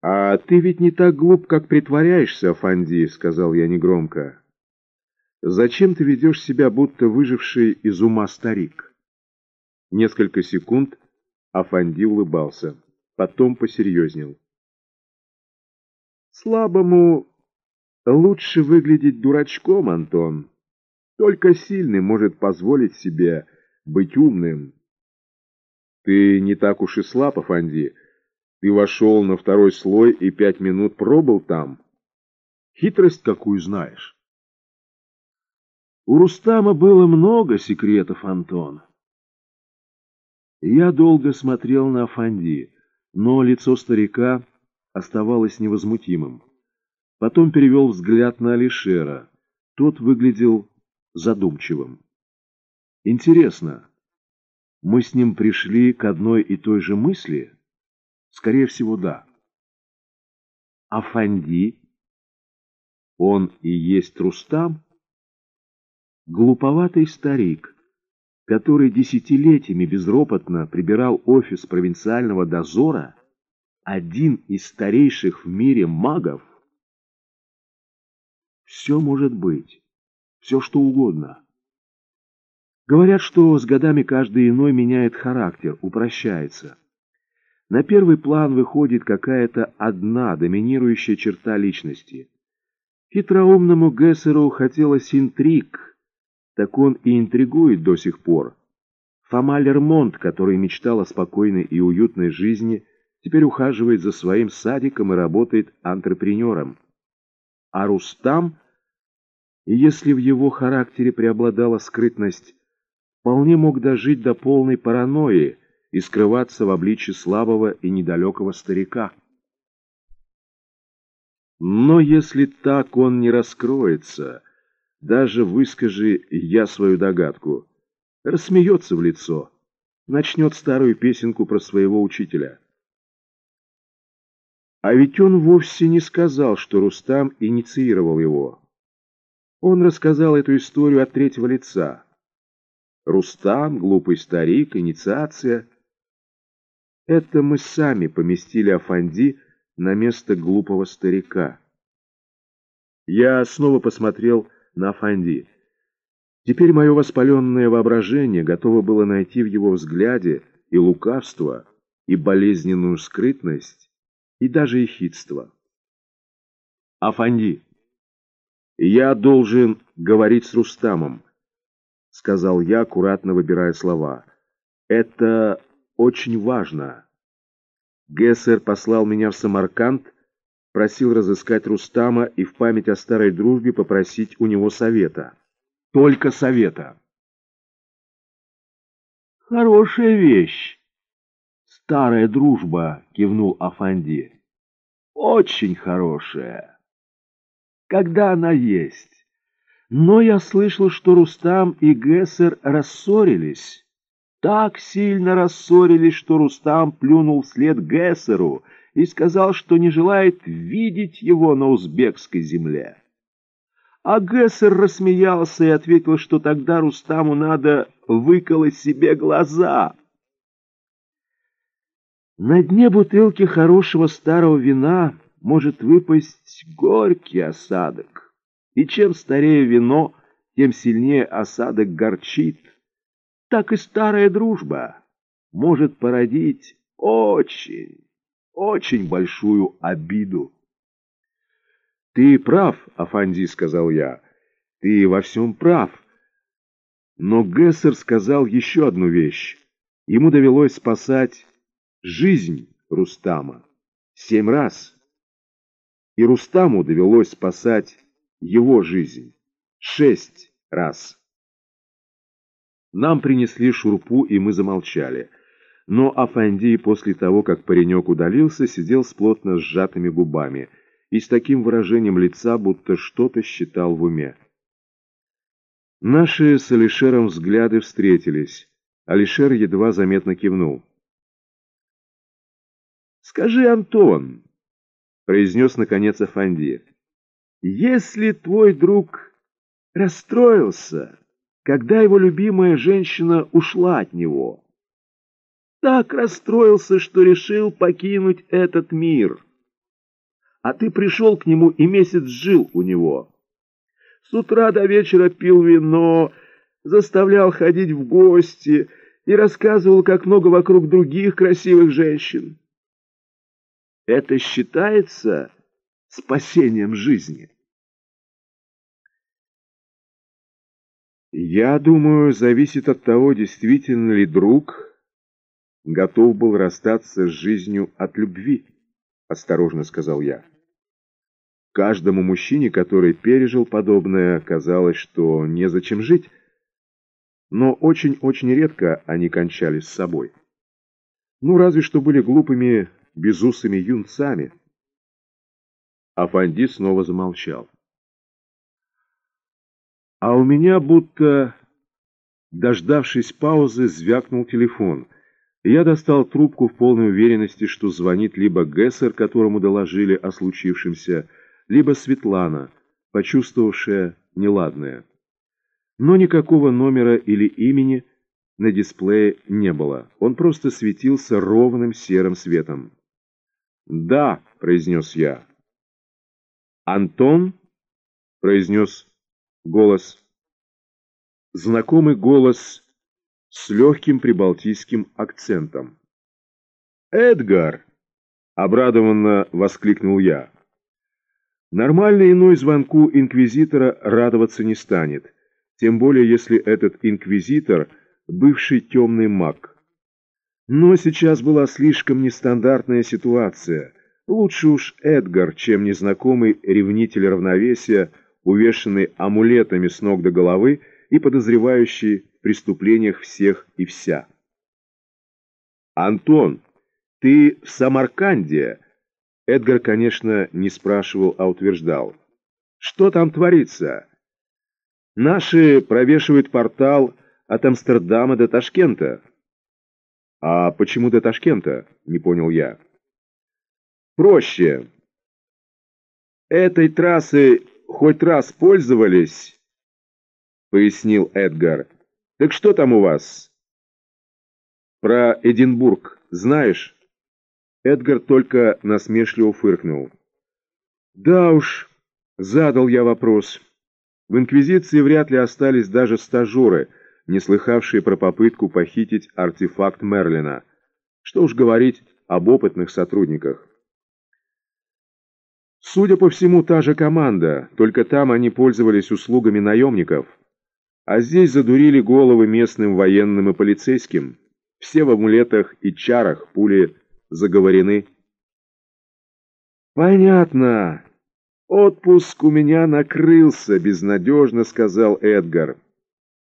«А ты ведь не так глуп, как притворяешься, Афанди», — сказал я негромко. «Зачем ты ведешь себя, будто выживший из ума старик?» Несколько секунд Афанди улыбался, потом посерьезнел. «Слабому лучше выглядеть дурачком, Антон. Только сильный может позволить себе быть умным». «Ты не так уж и слаб, Афанди. Ты вошел на второй слой и пять минут пробыл там. Хитрость какую знаешь». У Рустама было много секретов, Антон. Я долго смотрел на Афанди, но лицо старика оставалось невозмутимым. Потом перевел взгляд на Алишера. Тот выглядел задумчивым. Интересно, мы с ним пришли к одной и той же мысли? Скорее всего, да. Афанди? Он и есть Рустам? Глуповатый старик — который десятилетиями безропотно прибирал офис провинциального дозора, один из старейших в мире магов, все может быть, все что угодно. Говорят, что с годами каждый иной меняет характер, упрощается. На первый план выходит какая-то одна доминирующая черта личности. Хитроумному Гессеру хотелось интриг, так он и интригует до сих пор. Фома Лермонт, который мечтал о спокойной и уютной жизни, теперь ухаживает за своим садиком и работает антрепренером. А Рустам, если в его характере преобладала скрытность, вполне мог дожить до полной паранойи и скрываться в обличье слабого и недалекого старика. Но если так он не раскроется даже выскажи я свою догадку. Рассмеется в лицо, начнет старую песенку про своего учителя. А ведь он вовсе не сказал, что Рустам инициировал его. Он рассказал эту историю от третьего лица. Рустам, глупый старик, инициация. Это мы сами поместили Афанди на место глупого старика. Я снова посмотрел на Фанди. Теперь мое воспаленное воображение готово было найти в его взгляде и лукавство, и болезненную скрытность, и даже ехидство. «Афанди, я должен говорить с Рустамом», — сказал я, аккуратно выбирая слова. «Это очень важно. Гессер послал меня в Самарканд, просил разыскать Рустама и в память о старой дружбе попросить у него совета. Только совета. «Хорошая вещь, старая дружба», — кивнул Афанди. «Очень хорошая. Когда она есть. Но я слышал, что Рустам и Гессер рассорились». Так сильно рассорились, что Рустам плюнул вслед Гессеру и сказал, что не желает видеть его на узбекской земле. А Гессер рассмеялся и ответил, что тогда Рустаму надо выколоть себе глаза. На дне бутылки хорошего старого вина может выпасть горький осадок. И чем старее вино, тем сильнее осадок горчит. Так и старая дружба может породить очень очень большую обиду. «Ты прав, Афанди», — сказал я. «Ты во всем прав». Но Гессер сказал еще одну вещь. Ему довелось спасать жизнь Рустама семь раз. И Рустаму довелось спасать его жизнь шесть раз. Нам принесли шурпу, и мы замолчали. Но Афанди после того, как паренек удалился, сидел с плотно сжатыми губами и с таким выражением лица, будто что-то считал в уме. Наши с Алишером взгляды встретились. Алишер едва заметно кивнул. «Скажи, Антон», — произнес наконец Афанди, — «если твой друг расстроился, когда его любимая женщина ушла от него...» так расстроился, что решил покинуть этот мир. а ты пришел к нему и месяц жил у него. С утра до вечера пил вино, заставлял ходить в гости и рассказывал, как много вокруг других красивых женщин. Это считается спасением жизни. Я думаю, зависит от того, действительно ли друг готов был расстаться с жизнью от любви, осторожно сказал я. Каждому мужчине, который пережил подобное, казалось, что незачем жить, но очень-очень редко они кончались с собой. Ну, разве что были глупыми, безусыми юнцами. Афанди снова замолчал. А у меня будто, дождавшись паузы, звякнул телефон. Я достал трубку в полной уверенности, что звонит либо Гессер, которому доложили о случившемся, либо Светлана, почувствовавшая неладное. Но никакого номера или имени на дисплее не было. Он просто светился ровным серым светом. «Да», — произнес я. «Антон?» — произнес голос. Знакомый голос с легким прибалтийским акцентом. «Эдгар!» — обрадованно воскликнул я. Нормальный иной звонку инквизитора радоваться не станет, тем более если этот инквизитор — бывший темный маг. Но сейчас была слишком нестандартная ситуация. Лучше уж Эдгар, чем незнакомый ревнитель равновесия — увешанный амулетами с ног до головы и подозревающий в преступлениях всех и вся. «Антон, ты в Самарканде?» Эдгар, конечно, не спрашивал, а утверждал. «Что там творится?» «Наши провешивают портал от Амстердама до Ташкента». «А почему до Ташкента?» — не понял я. «Проще. Этой трассы хоть раз пользовались?» — пояснил Эдгар. «Так что там у вас?» «Про Эдинбург знаешь?» Эдгар только насмешливо фыркнул. «Да уж», — задал я вопрос. В Инквизиции вряд ли остались даже стажеры, не слыхавшие про попытку похитить артефакт Мерлина. Что уж говорить об опытных сотрудниках. Судя по всему, та же команда, только там они пользовались услугами наемников. А здесь задурили головы местным военным и полицейским. Все в амулетах и чарах пули заговорены. «Понятно. Отпуск у меня накрылся», — безнадежно сказал Эдгар.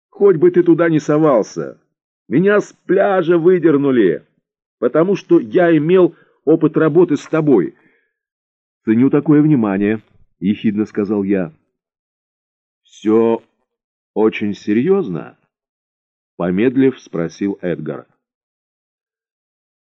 «Хоть бы ты туда не совался. Меня с пляжа выдернули, потому что я имел опыт работы с тобой». «Ценю такое внимание», — ехидно сказал я. «Все очень серьезно?» — помедлив спросил Эдгар.